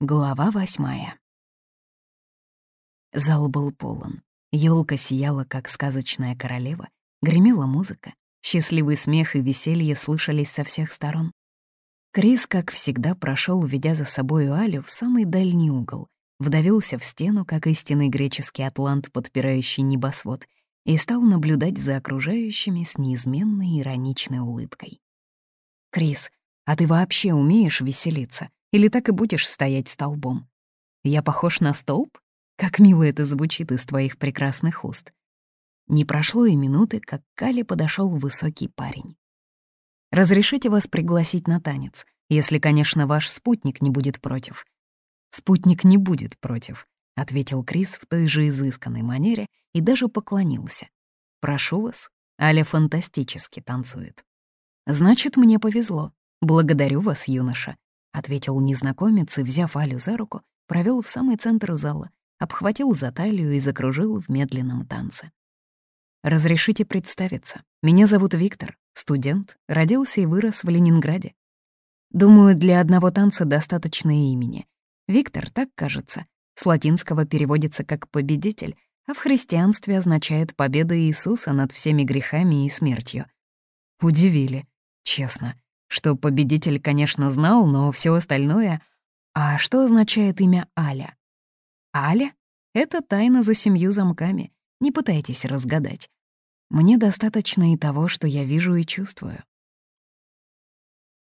Глава восьмая. Зал был полон. Елка сияла, как сказочная королева, гремела музыка, счастливый смех и веселье слышались со всех сторон. Крис, как всегда, прошел, ведя за собою Алю в самый дальний угол, вдавился в стену, как истинный греческий атлант, подпирающий небосвод, и стал наблюдать за окружающими с неизменной ироничной улыбкой. «Крис, а ты вообще умеешь веселиться?» Или так и будешь стоять столбом? Я похож на столб? Как мило это звучит из твоих прекрасных уст. Не прошло и минуты, как к Кале подошел высокий парень. «Разрешите вас пригласить на танец, если, конечно, ваш спутник не будет против». «Спутник не будет против», — ответил Крис в той же изысканной манере и даже поклонился. «Прошу вас, Аля фантастически танцует». «Значит, мне повезло. Благодарю вас, юноша ответил незнакомец и, взяв Алю за руку, провел в самый центр зала, обхватил за талию и закружил в медленном танце. «Разрешите представиться. Меня зовут Виктор, студент, родился и вырос в Ленинграде. Думаю, для одного танца достаточно имени. Виктор, так кажется, с латинского переводится как «победитель», а в христианстве означает «победа Иисуса над всеми грехами и смертью». Удивили, честно что победитель, конечно, знал, но все остальное... А что означает имя Аля? Аля — это тайна за семью замками. Не пытайтесь разгадать. Мне достаточно и того, что я вижу и чувствую.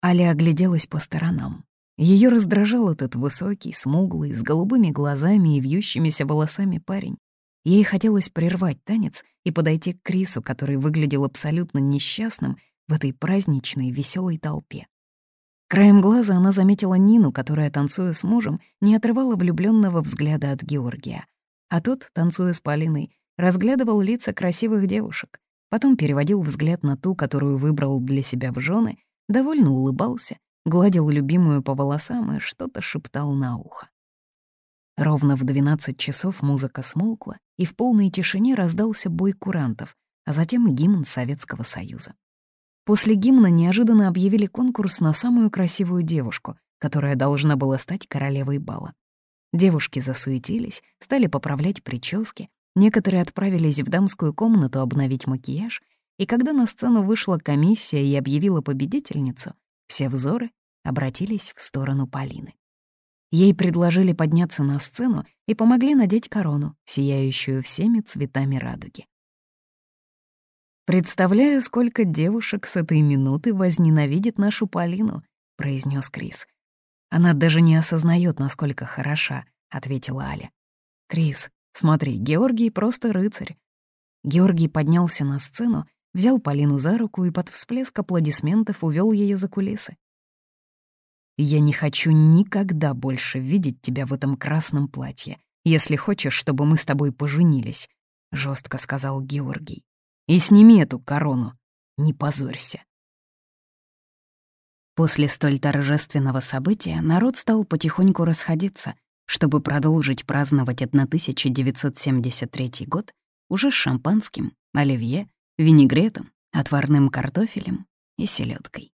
Аля огляделась по сторонам. Ее раздражал этот высокий, смуглый, с голубыми глазами и вьющимися волосами парень. Ей хотелось прервать танец и подойти к Крису, который выглядел абсолютно несчастным в этой праздничной веселой толпе. Краем глаза она заметила Нину, которая, танцуя с мужем, не отрывала влюбленного взгляда от Георгия. А тот, танцуя с Полиной, разглядывал лица красивых девушек, потом переводил взгляд на ту, которую выбрал для себя в жены, довольно улыбался, гладил любимую по волосам и что-то шептал на ухо. Ровно в 12 часов музыка смолкла, и в полной тишине раздался бой курантов, а затем гимн Советского Союза. После гимна неожиданно объявили конкурс на самую красивую девушку, которая должна была стать королевой бала. Девушки засуетились, стали поправлять прически, некоторые отправились в дамскую комнату обновить макияж, и когда на сцену вышла комиссия и объявила победительницу, все взоры обратились в сторону Полины. Ей предложили подняться на сцену и помогли надеть корону, сияющую всеми цветами радуги. «Представляю, сколько девушек с этой минуты возненавидит нашу Полину», — произнес Крис. «Она даже не осознает, насколько хороша», — ответила Аля. «Крис, смотри, Георгий просто рыцарь». Георгий поднялся на сцену, взял Полину за руку и под всплеск аплодисментов увел ее за кулисы. «Я не хочу никогда больше видеть тебя в этом красном платье, если хочешь, чтобы мы с тобой поженились», — жестко сказал Георгий. И сними эту корону. Не позорься. После столь торжественного события народ стал потихоньку расходиться, чтобы продолжить праздновать 1973 год уже с шампанским, оливье, винегретом, отварным картофелем и селедкой.